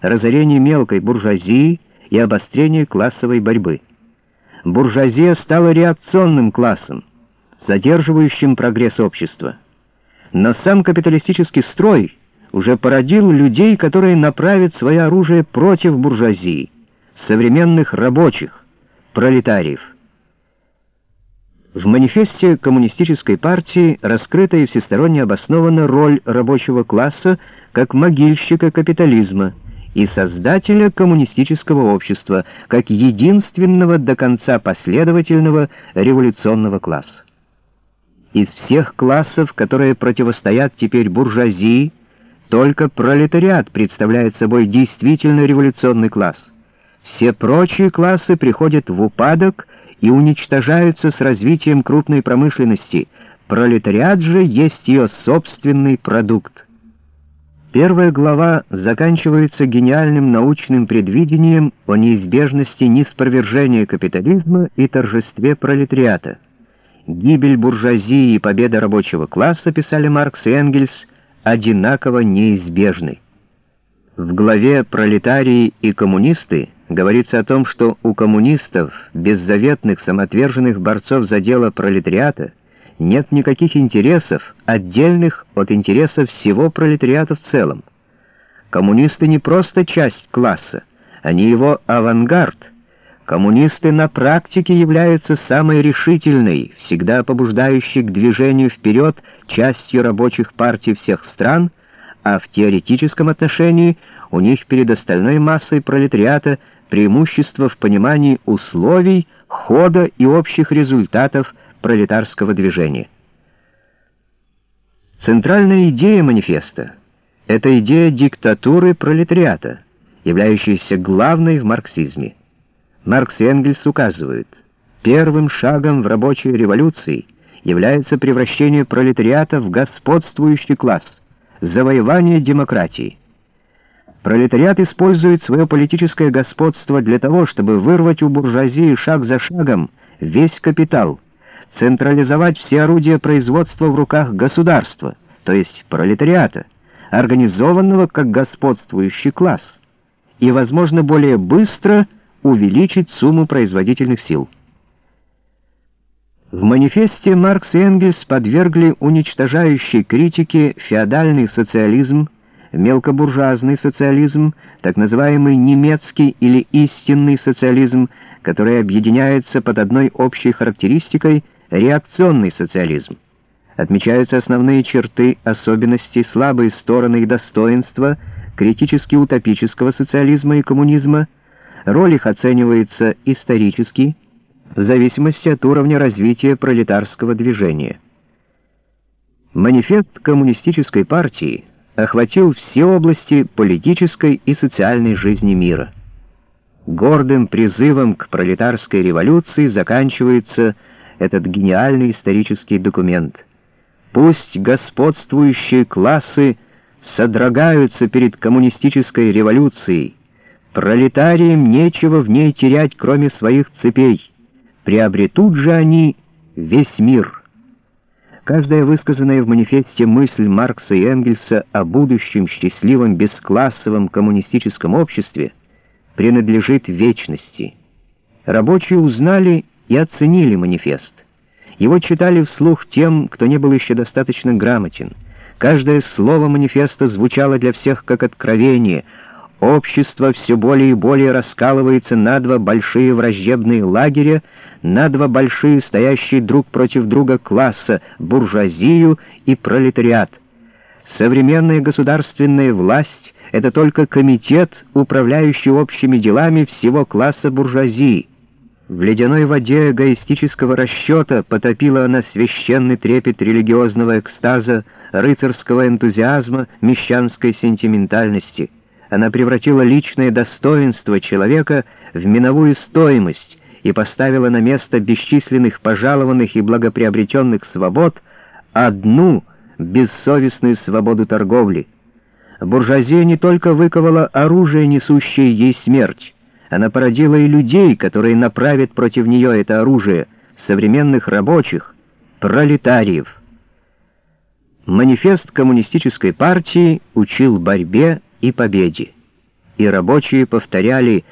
разорение мелкой буржуазии и обострение классовой борьбы. Буржуазия стала реакционным классом, задерживающим прогресс общества. Но сам капиталистический строй уже породил людей, которые направят свое оружие против буржуазии, современных рабочих, пролетариев. В манифесте коммунистической партии раскрыта и всесторонне обоснована роль рабочего класса как могильщика капитализма и создателя коммунистического общества как единственного до конца последовательного революционного класса. Из всех классов, которые противостоят теперь буржуазии, только пролетариат представляет собой действительно революционный класс. Все прочие классы приходят в упадок и уничтожаются с развитием крупной промышленности. Пролетариат же есть ее собственный продукт. Первая глава заканчивается гениальным научным предвидением о неизбежности неспровержения капитализма и торжестве пролетариата. Гибель буржуазии и победа рабочего класса, писали Маркс и Энгельс, одинаково неизбежны. В главе «Пролетарии и коммунисты» говорится о том, что у коммунистов, беззаветных самоотверженных борцов за дело пролетариата, нет никаких интересов, отдельных от интересов всего пролетариата в целом. Коммунисты не просто часть класса, они его авангард. Коммунисты на практике являются самой решительной, всегда побуждающей к движению вперед частью рабочих партий всех стран, а в теоретическом отношении у них перед остальной массой пролетариата преимущество в понимании условий, хода и общих результатов пролетарского движения. Центральная идея манифеста — это идея диктатуры пролетариата, являющаяся главной в марксизме. Маркс и Энгельс указывают, первым шагом в рабочей революции является превращение пролетариата в господствующий класс, завоевание демократии. Пролетариат использует свое политическое господство для того, чтобы вырвать у буржуазии шаг за шагом весь капитал, централизовать все орудия производства в руках государства, то есть пролетариата, организованного как господствующий класс, и, возможно, более быстро увеличить сумму производительных сил. В манифесте Маркс и Энгельс подвергли уничтожающей критике феодальный социализм, мелкобуржуазный социализм, так называемый немецкий или истинный социализм, который объединяется под одной общей характеристикой реакционный социализм. Отмечаются основные черты, особенности, слабые стороны и достоинства критически утопического социализма и коммунизма, роль их оценивается исторически, в зависимости от уровня развития пролетарского движения. Манифест коммунистической партии охватил все области политической и социальной жизни мира. Гордым призывом к пролетарской революции заканчивается этот гениальный исторический документ. Пусть господствующие классы содрогаются перед коммунистической революцией. Пролетариям нечего в ней терять, кроме своих цепей. Приобретут же они весь мир». Каждая высказанная в манифесте мысль Маркса и Энгельса о будущем счастливом бесклассовом коммунистическом обществе принадлежит вечности. Рабочие узнали и оценили манифест. Его читали вслух тем, кто не был еще достаточно грамотен. Каждое слово манифеста звучало для всех как откровение. Общество все более и более раскалывается на два большие враждебные лагеря, на два большие, стоящие друг против друга класса, буржуазию и пролетариат. Современная государственная власть — это только комитет, управляющий общими делами всего класса буржуазии. В ледяной воде эгоистического расчета потопила она священный трепет религиозного экстаза, рыцарского энтузиазма, мещанской сентиментальности. Она превратила личное достоинство человека в миновую стоимость, и поставила на место бесчисленных пожалованных и благоприобретенных свобод одну бессовестную свободу торговли. Буржуазия не только выковала оружие, несущее ей смерть, она породила и людей, которые направят против нее это оружие, современных рабочих, пролетариев. Манифест коммунистической партии учил борьбе и победе. и рабочие повторяли